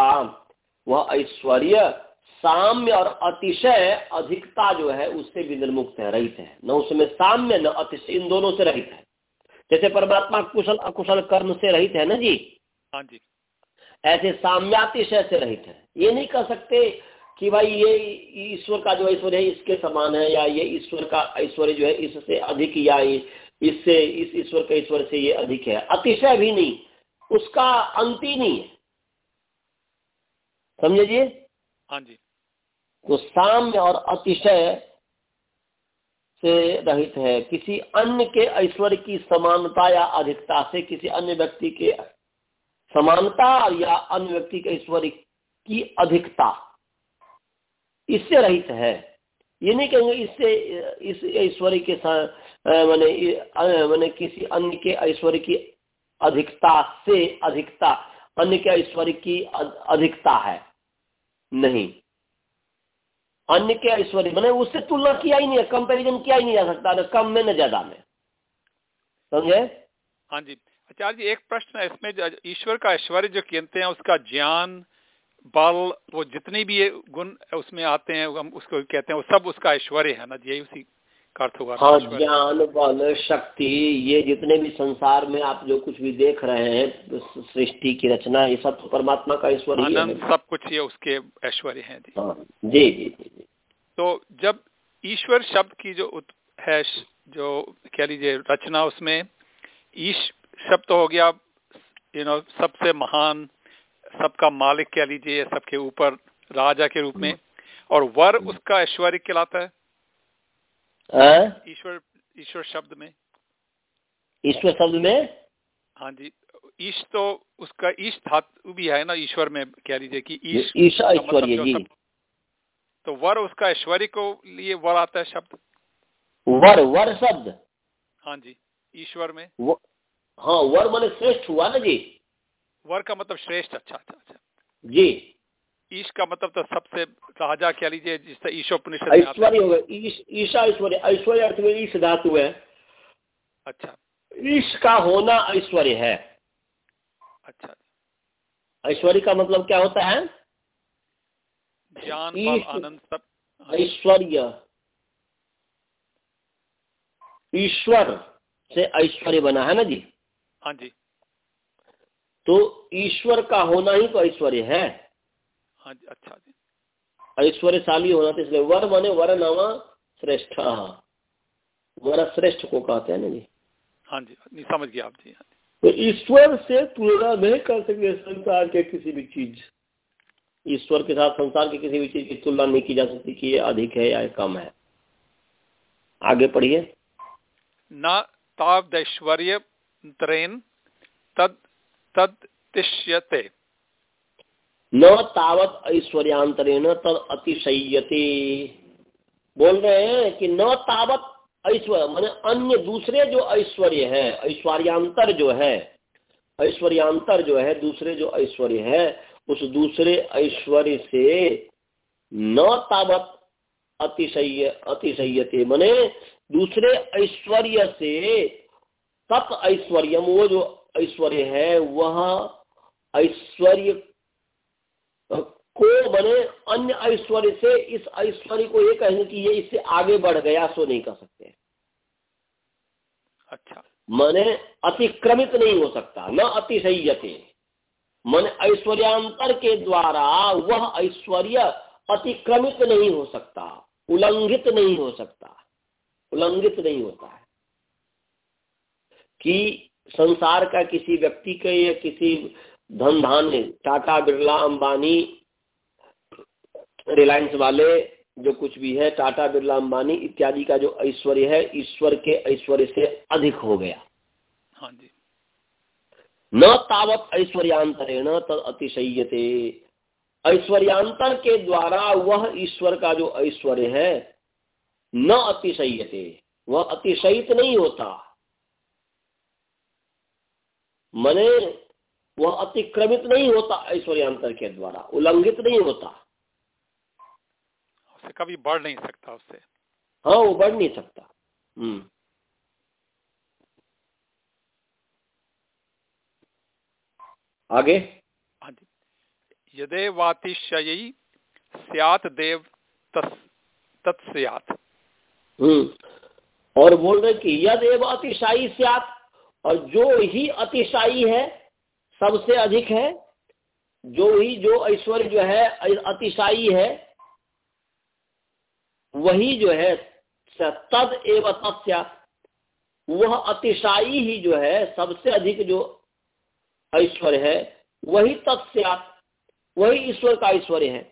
वह ऐश्वर्य साम्य और अतिशय अधिकता जो है उससे भी निर्मुक्त है रहित है। न उसमें साम्य न अतिशय इन दोनों से रहित है। जैसे परमात्मा कुशल अकुशल कर्म से रहित है ना जी? हाँ जी। ऐसे साम्यातिशय से रहित है। ये नहीं कह सकते कि भाई ये ईश्वर का जो ऐश्वर्य है इसके समान है या ये ईश्वर का ऐश्वर्य जो है इससे अधिक या इससे इस ईश्वर के ईश्वर से ये अधिक है। अतिशय भी नहीं। उसका अंत ही नहीं है। समझे जी? हाँ जी। तो साम्य और अतिशय से रहित है, किसी अन्य के ऐश्वर्य की समानता या अधिकता से किसी अन्य व्यक्ति के समानता या अन्य व्यक्ति के ऐश्वर्य की अधिकता, इससे रहित है। ये नहीं कहेंगे इससे, इस ऐश्वर्य के मैंने मैंने किसी अन्य के ऐश्वर्य की अधिकता से अधिकता, अन्य के ऐश्वर्य की अधिकता है। नहीं। अन्य के ऐश्वर्य? मैंने उससे तुलना किया ही नहीं है कंपेरिजन किया ही नहीं जा सकता कम में, न ज़्यादा में। समझे? हाँ जी। आचार्य जी, एक प्रश्न है, इसमें ईश्वर का ऐश्वर्य जो कहते हैं, उसका ज्ञान, बल, वो जितनी भी गुण उसमें आते हैं, हम उसको कहते हैं, वो सब उसका ऐश्वर्य है ना यही उसी हाँ ज्ञान बल शक्ति ये जितने भी संसार में आप जो कुछ भी देख रहे हैं सृष्टि की रचना ये सब तो परमात्मा का ऐश्वर्य है सब कुछ ये उसके ऐश्वर्य है जी। हाँ जी जी जी तो जब ईश्वर शब्द की जो है जो कह लीजिए रचना उसमें ईश शब्द तो हो गया यू नो सबसे महान सबका मालिक कह लीजिए सबके ऊपर राजा के रूप में और वर उसका ऐश्वर्य कहलाता है। ईश्वर ईश्वर शब्द में। ईश्वर शब्द में? हाँ जी। ईश तो उसका ईश धातु भी है ना ईश्वर में कह लीजिए कि ईश ईशा ऐश्वर्य जी तो वर उसका ऐश्वर्य को लिए वर आता है शब्द। वर वर शब्द? हाँ जी ईश्वर में। हाँ वर मैंने श्रेष्ठ हुआ ना जी। वर का मतलब श्रेष्ठ अच्छा अच्छा अच्छा। जी। ईश का मतलब तो सबसे राजा कह लीजिए जिससे ईशोपनिषद ऐश्वर्य होगा ईशा ऐश्वर्य ऐश्वर्य अर्थ में ईश धातु है। अच्छा। ईश का होना ऐश्वर्य है। अच्छा। ऐश्वर्य का मतलब क्या होता है? ज्ञान आनंद सब। ऐश्वर्य। ईश्वर से ऐश्वर्य बना है ना जी? हाँ जी। तो ईश्वर का होना ही तो ऐश्वर्य है। हाँ जी अच्छा जी। ऐश्वर्यशाली होना तो इसलिए वर माने वर नामा श्रेष्ठ। वर श्रेष्ठ को कहते हैं ना जी। हाँ जी समझ गया आप जी हाँ तो ईश्वर से तुलना नहीं कर सकते संसार के किसी भी चीज़। ईश्वर के साथ संसार के किसी भी चीज़ की तुलना नहीं की जा सकती कि ये अधिक है या कम है। आगे पढ़िए। न तावदैश्वर्य त्रेन तद तद तिष्यते। न तावत ऐश्वर्यांतरेण तद अतिशयते बोल रहे हैं कि न तावत ऐश्वर्य, मैंने अन्य दूसरे जो ऐश्वर्य है, ऐश्वर्यांतर जो है, ऐश्वर्यांतर जो है, दूसरे जो ऐश्वर्य है, उस दूसरे ऐश्वर्य से न तावत अतिशय, अतिशयते। मने दूसरे ऐश्वर्य से तत् ऐश्वर्य वो जो ऐश्वर्य है, वह ऐश्वर्य को बने अन्य ऐश्वर्य से इस ऐश्वर्य को ये कहने की ये इससे आगे बढ़ गया सो नहीं कर सकते अच्छा। मने अतिक्रमित नहीं हो सकता न अतिशयते मन ऐश्वर्यांतर के द्वारा वह ऐश्वर्य अतिक्रमित नहीं हो सकता उल्लंघित नहीं हो सकता उल्लंघित नहीं होता है। कि संसार का किसी व्यक्ति के या किसी धन धान्य टाटा बिरला अंबानी रिलायंस वाले जो कुछ भी है टाटा बिरला अंबानी इत्यादि का जो ऐश्वर्य है ईश्वर के ऐश्वर्य से अधिक हो गया। हाँ जी। न तावत ऐश्वर्यांतरेण तद अतिशयते ऐश्वर्यांतर के द्वारा वह ईश्वर का जो ऐश्वर्य है न अतिशयते वह अतिशयित नहीं होता। मने वह अतिक्रमित नहीं होता ऐश्वर्यांतर के द्वारा उल्लंघित नहीं होता। उससे कभी बढ़ नहीं सकता उससे हाँ वो बढ़ नहीं सकता। हम्म। आगे। यदे जी यदेवातिशयी सियात देव तत्स्यात हम्म। और बोल रहे कि यद अतिशाई सियात और जो ही अतिशाई है सबसे अधिक है जो ही जो ऐश्वर्य जो है अतिशाई है वही जो है तद एवं तत्या वह अतिशाई ही जो है सबसे अधिक जो ऐश्वर्य है वही तत्स्यात वही ईश्वर का ऐश्वर्य है।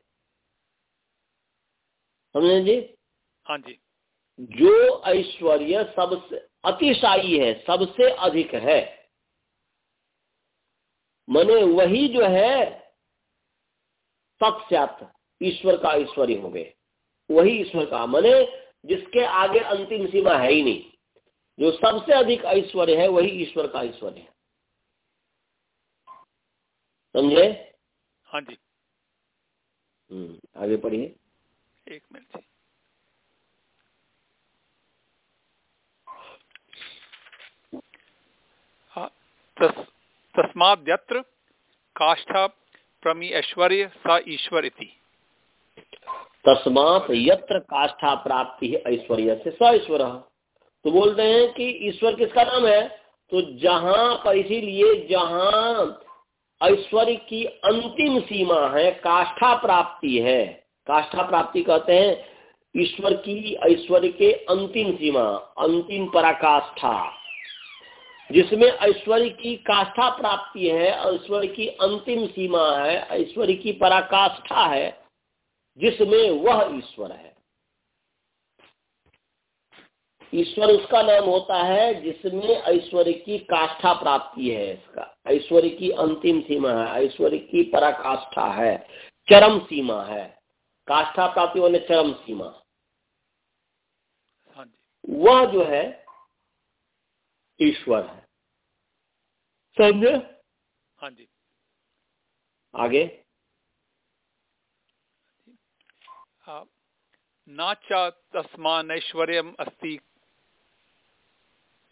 समझे जी? हाँ जी। जो ऐश्वर्य सबसे अतिशाई है सबसे अधिक है मने वही जो है तत्स्यात ईश्वर का ऐश्वर्य हो गए। वही ईश्वर का। मने जिसके आगे अंतिम सीमा है ही नहीं जो सबसे अधिक ऐश्वर्य है वही ईश्वर का ऐश्वर्य है। समझे? हाँ जी। हम्म आगे पढ़िए। एक मिनट हाँ, तस्माद्यत्र काष्ठा प्रमी ऐश्वर्य स ईश्वर इति तस्मात यत्र काष्ठा प्राप्ति है ऐश्वर्य से, स ईश्वर। तो बोल रहे हैं कि ईश्वर किसका नाम है? तो जहाँ पर, इसीलिए जहाँ ऐश्वर्य की अंतिम सीमा है, काष्ठा प्राप्ति है। काष्ठा प्राप्ति कहते हैं ईश्वर की ऐश्वर्य के अंतिम सीमा, अंतिम पराकाष्ठा। जिसमें ऐश्वर्य की काष्ठा प्राप्ति है ऐश्वर्य की अंतिम सीमा है ऐश्वर्य की पराकाष्ठा है जिसमें वह ईश्वर है। ईश्वर उसका नाम होता है जिसमें ऐश्वर्य की काष्ठा प्राप्ति है इसका। ऐश्वर्य की अंतिम सीमा है ऐश्वर्य की पराकाष्ठा है चरम सीमा है। काष्ठा प्राप्ति होने चरम सीमा। हाँ वह जो है ईश्वर है। समझे? हाँ जी। आगे। न च तस्मानैश्वर्यम् अस्ति।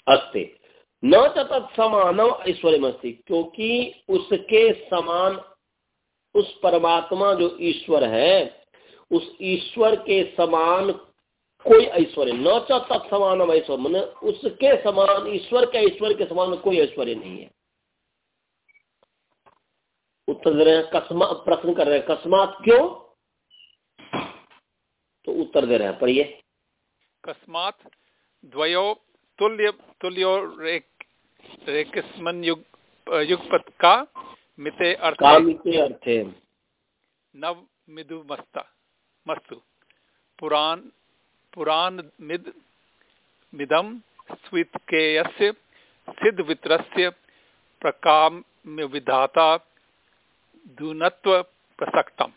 अस्ति। न च तत्समानम ऐश्वर्य क्योंकि उसके समान उस परमात्मा जो ईश्वर है उस ईश्वर के समान कोई ऐश्वर्य न च तत्समानम ऐश्वर्य मैंने उसके समान ईश्वर के ईश्वर के समान कोई ऐश्वर्य नहीं है। उत्तर दे रहे हैं कस्मा प्रश्न कर रहे हैं कस्मात क्यों? तो उत्तर दे रहे हैं पढ़िए। कस्मात द्वयो तुल्य तुल्यो रेक रेकिस्मन युग युगपत का मिते अर्थे। मिते अर्थे। नव मिदु मस्ता मस्तु। पुराण पुराण मिद, मिदम वित्रस्य प्रकाम विधाता दूनत्व प्रसक्तम।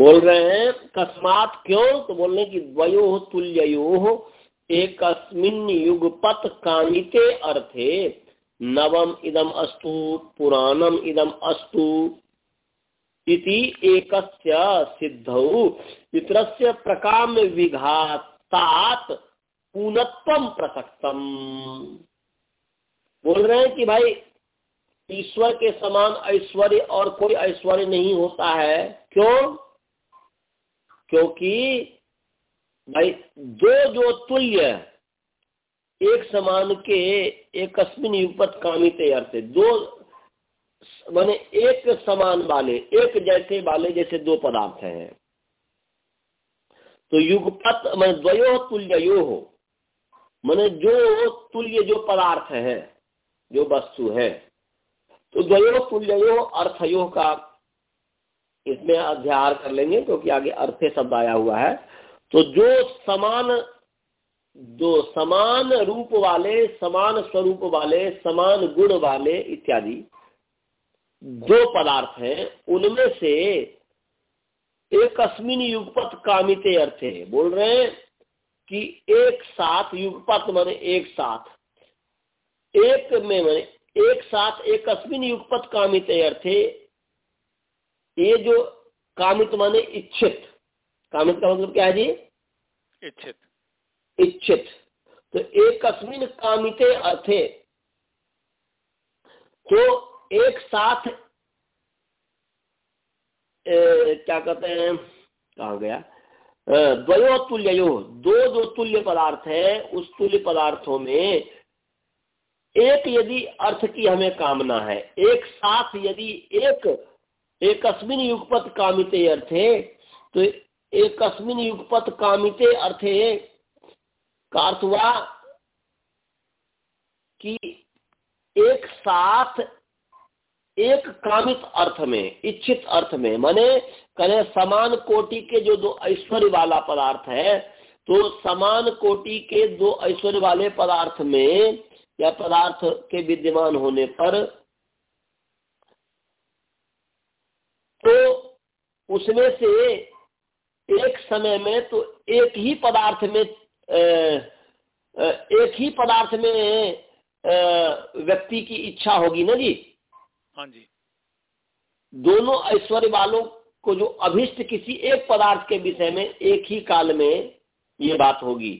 बोल रहे हैं कस्मात क्यों? तो बोलने की द्वयो तुल्यो एक युगपत कामिते अर्थे। नवम इदम अस्तु, पुराणम इदम अस्तु इति एकस्य सिद्धौ। इतरस्य प्रकाम विघातात पूनत्वम प्रसक्तम। बोल रहे हैं कि भाई, ईश्वर के समान ऐश्वर्य और कोई ऐश्वर्य नहीं होता है। क्यों? क्योंकि भाई, दो जो तुल्य एक समान के, एक युगपत कामित अर्थ दो माने एक समान वाले एक जैसे वाले जैसे दो पदार्थ हैं। तो युगपत मान द्वयो तुल्य यो हो। मैंने जो तुल्य जो पदार्थ है, जो वस्तु है तो द्वयो तुल्यो अर्थयो का इसमें अध्यार कर लेंगे, क्योंकि आगे अर्थे शब्द आया हुआ है। तो जो समान दो समान रूप वाले, समान स्वरूप वाले, समान गुण वाले इत्यादि दो पदार्थ हैं उनमें से एक अस्मिन युगपत कामिते अर्थे बोल रहे हैं कि एक साथ युगपत माने एक साथ। एक में माने एक साथ एक अस्मिन युगपत कामित अर्थे। ये जो कामित माने इच्छित। कामित का मतलब क्या है जी? इच्छित। इच्छित। तो एक अस्मिन कामिते अर्थे। तो एक साथ ए, क्या कहते हैं कहा गया? द्वयो तुल्यो दो जो तुल्य पदार्थ है उस तुल्य पदार्थों में एक यदि अर्थ की हमें कामना है एक साथ यदि एक एक अस्मिन युगपत कामिते अर्थे तो एक अस्मिन युगपत कामिते अर्थे का अर्थ हुआ कि एक साथ एक कामित अर्थ में, इच्छित अर्थ में, माने कहे समान कोटि के जो दो ऐश्वर्य वाला पदार्थ है तो समान कोटि के दो ऐश्वर्य वाले पदार्थ में, या पदार्थ के विद्यमान होने पर तो उसमें से एक समय में तो एक ही पदार्थ में एक ही पदार्थ में व्यक्ति की इच्छा होगी ना जी? हाँ जी। दोनों ऐश्वर्य वालों को जो अभिष्ट किसी एक पदार्थ के विषय में एक ही काल में ये बात होगी।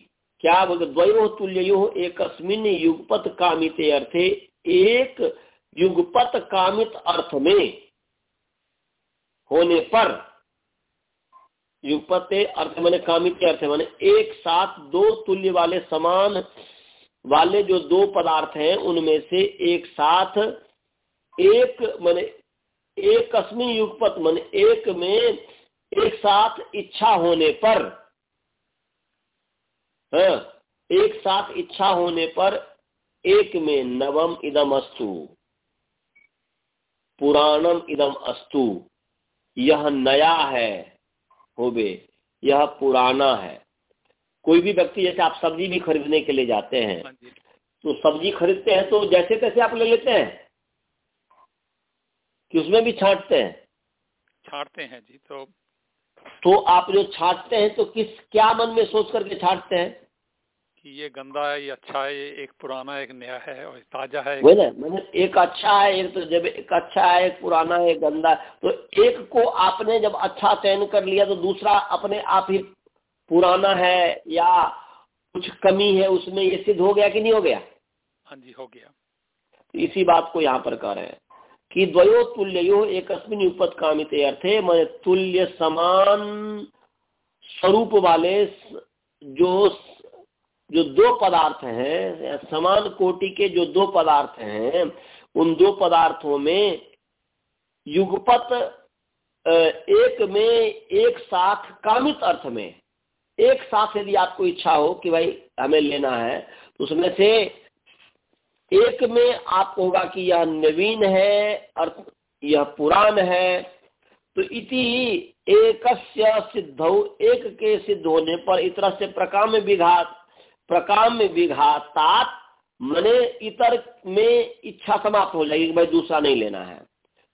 क्या बोलते द्वयो तुल्यो एक युगपत कामित अर्थे एक युगपत कामित अर्थ में होने पर युगपत अर्थ मैंने कामित अर्थ मैंने एक साथ दो तुल्य वाले समान वाले जो दो पदार्थ हैं उनमें से एक साथ एक मैंने एक अस्मिन युगपत मन एक में एक साथ इच्छा होने पर हाँ, एक साथ इच्छा होने पर एक में नवम इदम अस्तु पुराणम इदम अस्तु यह नया है होबे यह पुराना है। कोई भी व्यक्ति जैसे आप सब्ज़ी भी खरीदने के लिए जाते हैं हाँ तो सब्ज़ी खरीदते हैं तो जैसे तैसे आप ले लेते हैं। कि उसमें भी छांटते हैं। छांटते हैं जी तो तो आप जो छाटते हैं तो किस क्या मन में सोच करके छाटते हैं? कि ये गंदा है ये अच्छा है ये एक पुराना एक नया है और ताज़ा है। वही ना मैंने एक अच्छा है एक तो जब एक अच्छा है एक पुराना है एक गंदा तो एक को आपने जब अच्छा चयन कर लिया तो दूसरा अपने आप ही पुराना है या कुछ कमी है उसमें ये सिद्ध हो गया कि नहीं हो गया? हाँ जी हो गया। इसी बात को यहाँ पर कह रहे हैं। कि द्वयो तुल्यो एक उपत कामित अर्थे मैं तुल्य समान स्वरूप वाले जो जो दो पदार्थ हैं समान कोटि के जो दो पदार्थ हैं, उन दो पदार्थों में युगपत एक में एक साथ कामित अर्थ में, एक साथ यदि आपको इच्छा हो कि भाई हमें लेना है तो उसमें से एक में आपको होगा कि यह नवीन है अर्थ यह पुराण है तो इति एक सिद्ध, एक के सिद्ध होने पर इतर से प्रकाम विघात प्रकाम विघातात, मने इतर में इच्छा समाप्त हो जाएगी भाई दूसरा नहीं लेना है।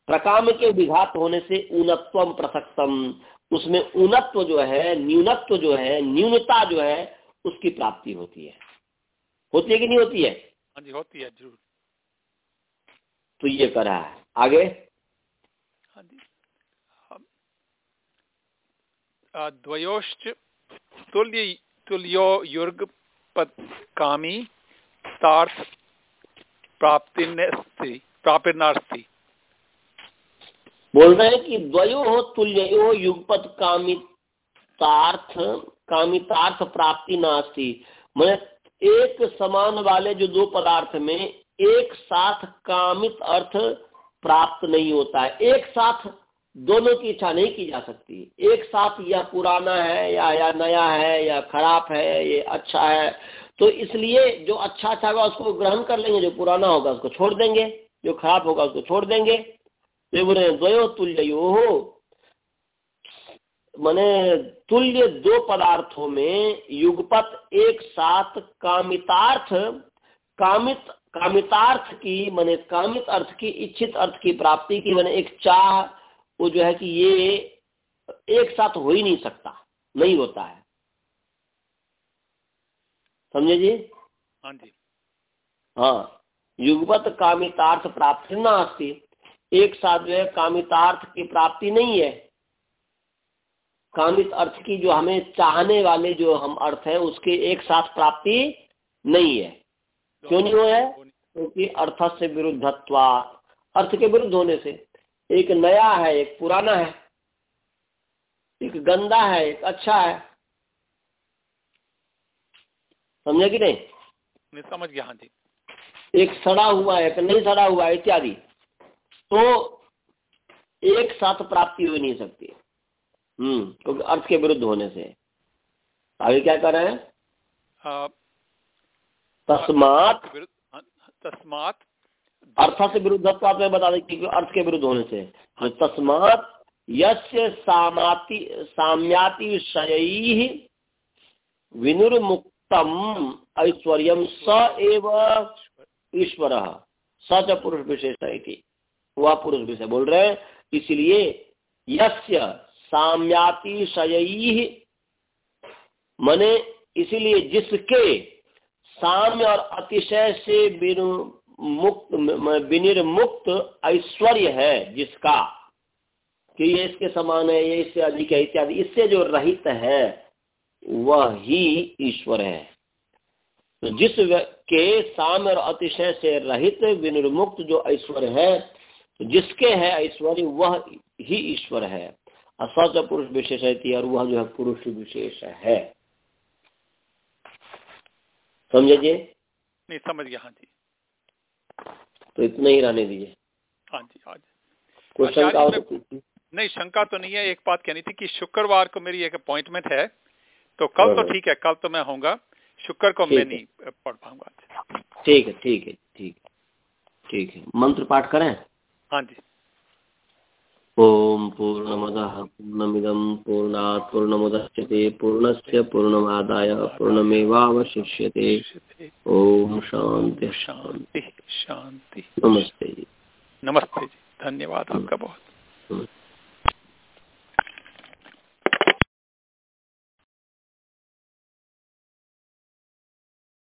प्रकाम के विघात होने से ऊनत्व प्रसक्तम, उसमें ऊनत्व जो है, न्यूनत्व जो है, न्यूनता जो है, उसकी प्राप्ति होती है। होती है कि नहीं होती है? हाँ जी होती है ज़रूर। तो ये करा। है आगे? हाँ जी। द्वयोश्च तुल्य तुल्यो युर्ग कामी तार्थ प्राप्ति प्राप्ति बोल रहे हैं कि द्वयो हो तुल्यो युगपत कामितार्थ कामितार्थ प्राप्ति नास्ती मैंने एक समान वाले जो दो पदार्थ में एक साथ कामित अर्थ प्राप्त नहीं होता है। एक साथ दोनों की इच्छा नहीं की जा सकती। एक साथ या पुराना है या या नया है या खराब है, ये अच्छा है तो इसलिए जो अच्छा अच्छा होगा उसको ग्रहण कर लेंगे, जो पुराना होगा उसको छोड़ देंगे, जो खराब होगा उसको छोड़ देंगे। द्वयो तुल्यो हो माने तुल्य दो पदार्थों में युगपत एक साथ कामितार्थ कामित कामितार्थ की माने कामित अर्थ की इच्छित अर्थ की प्राप्ति की मैंने एक चाह वो जो है कि ये एक साथ हो ही नहीं सकता नहीं होता है। समझे जी? हाँ जी। हाँ युगपत कामितार्थ प्राप्ति न आती एक साथ जो है कामितार्थ की प्राप्ति नहीं है। कामित अर्थ की जो हमें चाहने वाले जो हम अर्थ है उसके एक साथ प्राप्ति नहीं है। क्यों नहीं हुआ है? क्योंकि अर्थ से विरुद्धत्वा अर्थ के विरुद्ध होने से। एक नया है एक पुराना है एक गंदा है एक अच्छा है। समझे कि नहीं? मैं समझ गया हाँ जी। एक सड़ा हुआ है एक नहीं सड़ा हुआ है इत्यादि। तो एक साथ प्राप्ति हो नहीं सकती। क्योंकि तो अर्थ के विरुद्ध होने से। आगे क्या कर रहे हैं? तस्मात हाँ, तस्मात अर्थ से विरुद्ध आप बता दें क्योंकि अर्थ के विरुद्ध होने से। हाँ। तस्मात यस्य सामाति साम्याति विषय विनुर्मुक्तम ऐश्वर्य स एव ईश्वर। स पुरुष विशेष वह पुरुष विषय बोल रहे हैं। इसलिए यस्य साम्यातिशयी मने इसीलिए जिसके साम्य और अतिशय से मुक्त विनिर्मुक्त ऐश्वर्य है जिसका, कि ये इसके समान है, ये इससे अधिक है, इत्यादि, इससे जो रहित है, वह ही ईश्वर है। तो जिस के साम और अतिशय से रहित, विनिर्मुक्त जो ऐश्वर्य है तो जिसके है ऐश्वर्य, वह ही ईश्वर है। असच पुरुष विशेष है और वह जो है पुरुष विशेष है। समझे जी नहीं समझ गया हाँ जी। तो इतना ही रहने दीजिए। हाँ जी हाँ जी। कोई शंका हो तो नहीं शंका तो नहीं है एक बात कहनी थी कि शुक्रवार को मेरी एक अपॉइंटमेंट है तो कल तो। ठीक है कल तो मैं होऊँगा शुक्र को मैं नहीं पढ़ पाऊँगा ठीक है ठीक है ठीक है ठीक है। मंत्र पाठ करें? हाँ जी। ओम पूर्णमदः पूर्णमिदं पूर्णात् पूर्णमुदच्यते पूर्णस्य पूर्णमादाय पूर्णमेवावशिष्यते। ओम शांति शांति शांति नमस्ते। जी नमस्ते जी धन्यवाद आपका बहुत।